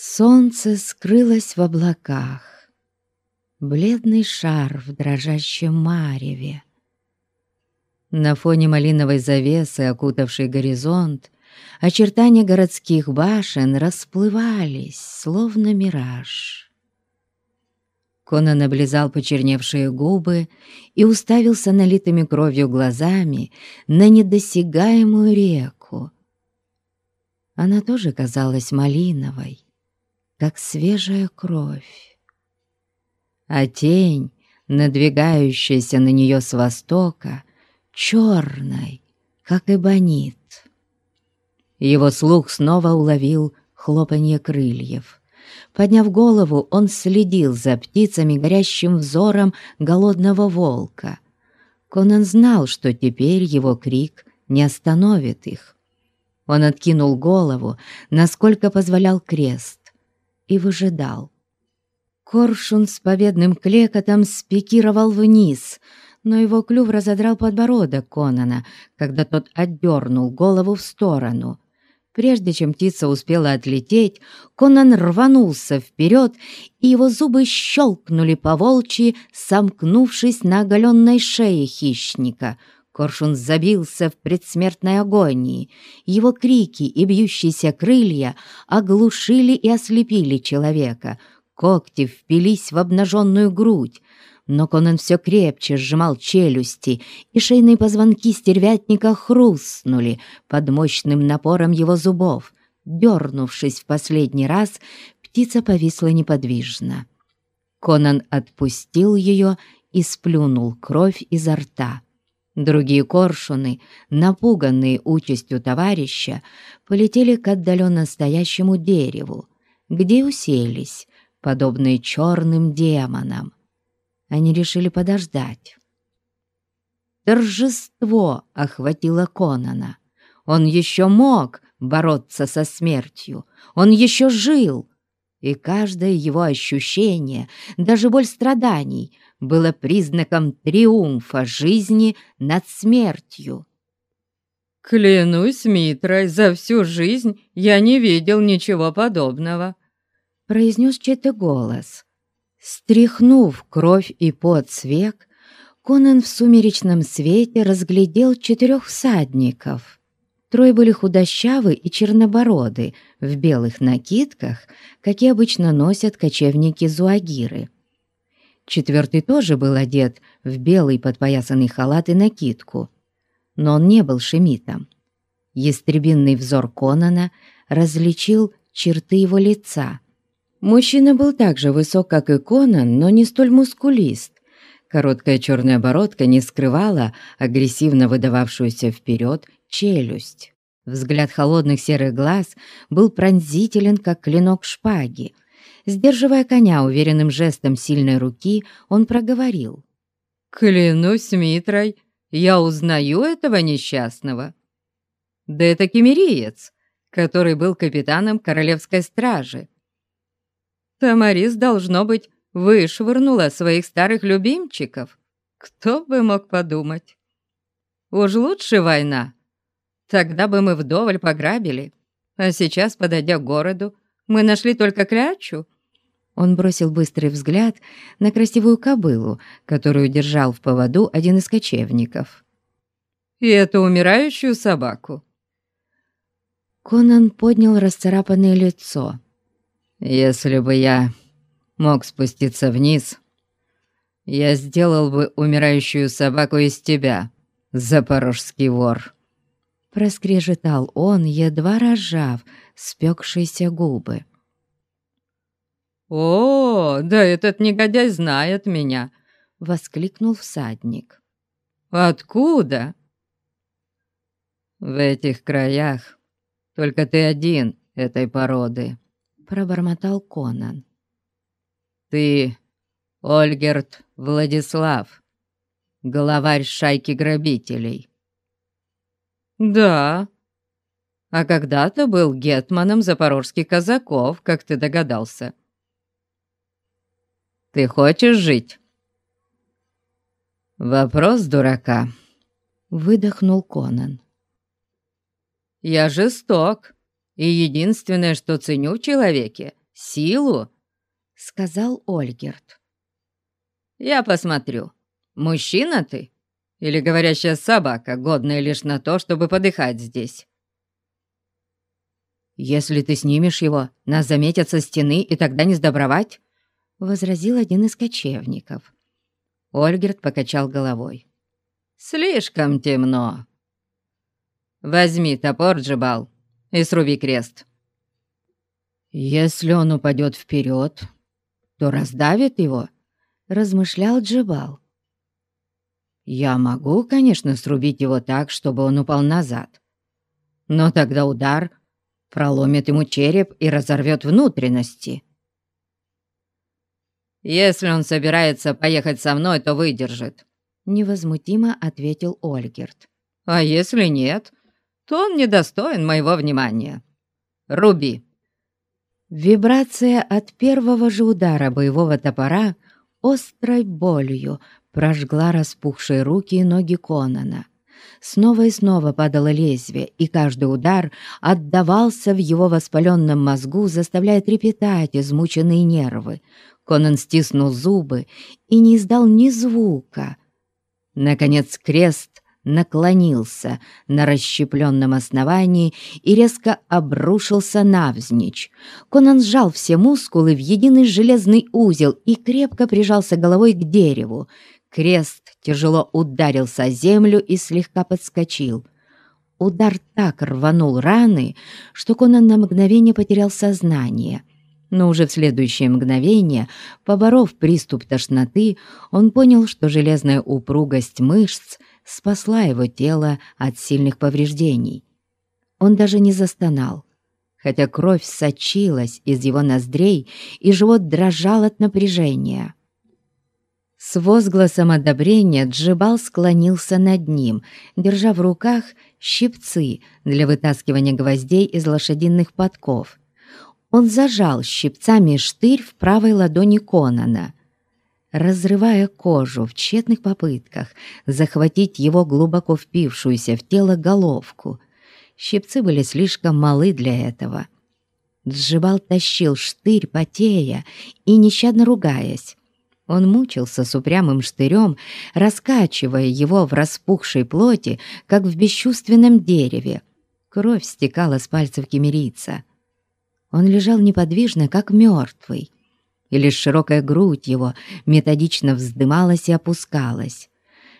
Солнце скрылось в облаках. Бледный шар в дрожащем мареве. На фоне малиновой завесы, окутавшей горизонт, очертания городских башен расплывались, словно мираж. Конан облизал почерневшие губы и уставился налитыми кровью глазами на недосягаемую реку. Она тоже казалась малиновой как свежая кровь. А тень, надвигающаяся на нее с востока, черной, как эбонит. Его слух снова уловил хлопанье крыльев. Подняв голову, он следил за птицами горящим взором голодного волка. Конан знал, что теперь его крик не остановит их. Он откинул голову, насколько позволял крест и выжидал. Коршун с победным клекотом спикировал вниз, но его клюв разодрал подбородок Конана, когда тот отдернул голову в сторону. Прежде чем птица успела отлететь, Конан рванулся вперед, и его зубы щелкнули по волчьи, сомкнувшись на оголенной шее хищника — Коршун забился в предсмертной агонии. Его крики и бьющиеся крылья оглушили и ослепили человека. Когти впились в обнаженную грудь. Но Конан все крепче сжимал челюсти, и шейные позвонки стервятника хрустнули под мощным напором его зубов. Дернувшись в последний раз, птица повисла неподвижно. Конан отпустил ее и сплюнул кровь изо рта. Другие коршуны, напуганные участью товарища, полетели к отдаленно стоящему дереву, где уселись, подобные черным демонам. Они решили подождать. Торжество охватило Конана. Он еще мог бороться со смертью. Он еще жил. И каждое его ощущение, даже боль страданий, было признаком триумфа жизни над смертью. «Клянусь, Митрой, за всю жизнь я не видел ничего подобного», — произнес чей-то голос. Стряхнув кровь и пот с век, Конан в сумеречном свете разглядел четырех всадников. Трое были худощавы и чернобороды, в белых накидках, какие обычно носят кочевники-зуагиры. Четвертый тоже был одет в белый подпоясанный халат и накидку, но он не был шемитом. Ястребинный взор Конана различил черты его лица. Мужчина был так же высок, как и Конан, но не столь мускулист. Короткая черная бородка не скрывала агрессивно выдававшуюся вперед челюсть. Взгляд холодных серых глаз был пронзителен, как клинок шпаги, Сдерживая коня уверенным жестом сильной руки, он проговорил. «Клянусь Митрой, я узнаю этого несчастного. Да это кемериец, который был капитаном королевской стражи. Тамарис, должно быть, вышвырнула своих старых любимчиков. Кто бы мог подумать? Уж лучше война. Тогда бы мы вдоволь пограбили. А сейчас, подойдя к городу, мы нашли только клячу он бросил быстрый взгляд на красивую кобылу, которую держал в поводу один из кочевников. «И эту умирающую собаку?» Конан поднял расцарапанное лицо. «Если бы я мог спуститься вниз, я сделал бы умирающую собаку из тебя, запорожский вор!» Проскрежетал он, едва разжав спекшиеся губы. «О, да этот негодяй знает меня!» — воскликнул всадник. «Откуда?» «В этих краях только ты один этой породы», — пробормотал Конан. «Ты Ольгерт Владислав, главарь шайки грабителей». «Да, а когда-то был гетманом запорожских казаков, как ты догадался». Ты хочешь жить?» «Вопрос дурака», — выдохнул Конан. «Я жесток, и единственное, что ценю в человеке — силу?» — сказал Ольгерт. «Я посмотрю, мужчина ты или говорящая собака, годная лишь на то, чтобы подыхать здесь?» «Если ты снимешь его, нас заметят со стены, и тогда не сдобровать», — возразил один из кочевников. Ольгерт покачал головой. «Слишком темно. Возьми топор, Джибал, и сруби крест». «Если он упадет вперед, то раздавит его», — размышлял Джибал. «Я могу, конечно, срубить его так, чтобы он упал назад, но тогда удар проломит ему череп и разорвет внутренности». «Если он собирается поехать со мной, то выдержит», — невозмутимо ответил Ольгерт. «А если нет, то он недостоин моего внимания. Руби». Вибрация от первого же удара боевого топора острой болью прожгла распухшие руки и ноги Конана. Снова и снова падало лезвие, и каждый удар отдавался в его воспаленном мозгу, заставляя трепетать измученные нервы. Конан стиснул зубы и не издал ни звука. Наконец крест наклонился на расщепленном основании и резко обрушился навзничь. Конан сжал все мускулы в единый железный узел и крепко прижался головой к дереву. Крест тяжело ударился о землю и слегка подскочил. Удар так рванул раны, что Конан на мгновение потерял сознание — но уже в следующее мгновение, поборов приступ тошноты, он понял, что железная упругость мышц спасла его тело от сильных повреждений. Он даже не застонал, хотя кровь сочилась из его ноздрей, и живот дрожал от напряжения. С возгласом одобрения Джибал склонился над ним, держа в руках щипцы для вытаскивания гвоздей из лошадиных подков — он зажал щипцами штырь в правой ладони Конана, разрывая кожу в тщетных попытках захватить его глубоко впившуюся в тело головку. Щипцы были слишком малы для этого. Джибал тащил штырь, потея и нещадно ругаясь. Он мучился с упрямым штырем, раскачивая его в распухшей плоти, как в бесчувственном дереве. Кровь стекала с пальцев кемерийца. Он лежал неподвижно, как мертвый, и лишь широкая грудь его методично вздымалась и опускалась.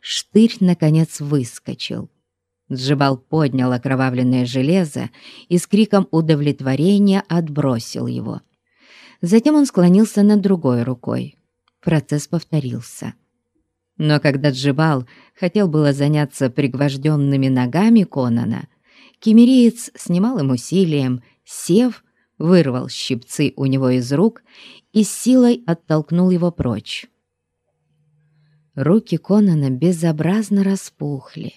Штырь, наконец, выскочил. Джибал поднял окровавленное железо и с криком удовлетворения отбросил его. Затем он склонился над другой рукой. Процесс повторился. Но когда Джибал хотел было заняться пригвожденными ногами Конана, кемериец с немалым усилием, сев, вырвал щипцы у него из рук и силой оттолкнул его прочь. Руки Конана безобразно распухли,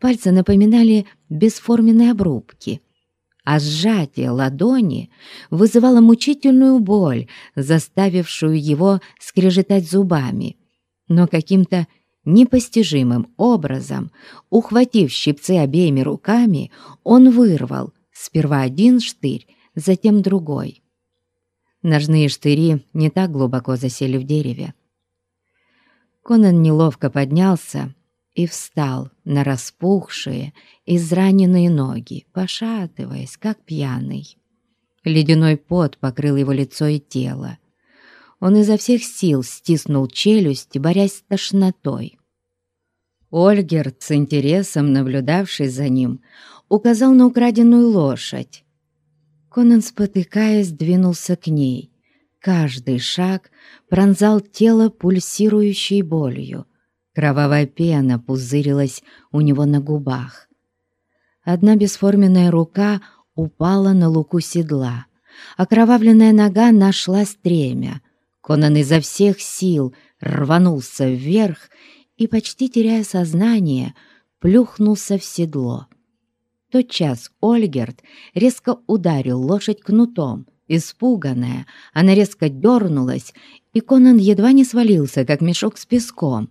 пальцы напоминали бесформенные обрубки, а сжатие ладони вызывало мучительную боль, заставившую его скрежетать зубами. Но каким-то непостижимым образом, ухватив щипцы обеими руками, он вырвал сперва один штырь, затем другой. Ножные штыри не так глубоко засели в дереве. Конан неловко поднялся и встал на распухшие, израненные ноги, пошатываясь, как пьяный. Ледяной пот покрыл его лицо и тело. Он изо всех сил стиснул челюсть, борясь с тошнотой. Ольгерт, с интересом наблюдавший за ним, указал на украденную лошадь, Конан, спотыкаясь, двинулся к ней. Каждый шаг пронзал тело пульсирующей болью. Кровавая пена пузырилась у него на губах. Одна бесформенная рука упала на луку седла. Окровавленная нога нашла стремя. Конан изо всех сил рванулся вверх и, почти теряя сознание, плюхнулся в седло тот Ольгерт резко ударил лошадь кнутом. Испуганная, она резко дернулась, и Конан едва не свалился, как мешок с песком.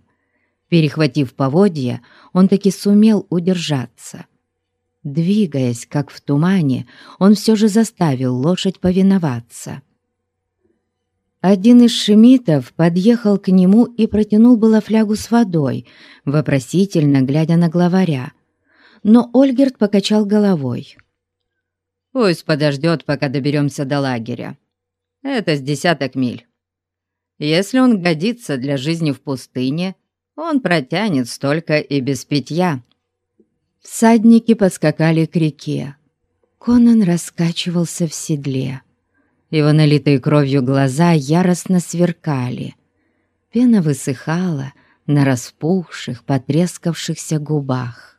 Перехватив поводья, он таки сумел удержаться. Двигаясь, как в тумане, он все же заставил лошадь повиноваться. Один из шемитов подъехал к нему и протянул было флягу с водой, вопросительно глядя на главаря. Но Ольгерт покачал головой. «Пусть подождет, пока доберемся до лагеря. Это с десяток миль. Если он годится для жизни в пустыне, он протянет столько и без питья». Всадники подскакали к реке. Конан раскачивался в седле. Его налитые кровью глаза яростно сверкали. Пена высыхала на распухших, потрескавшихся губах.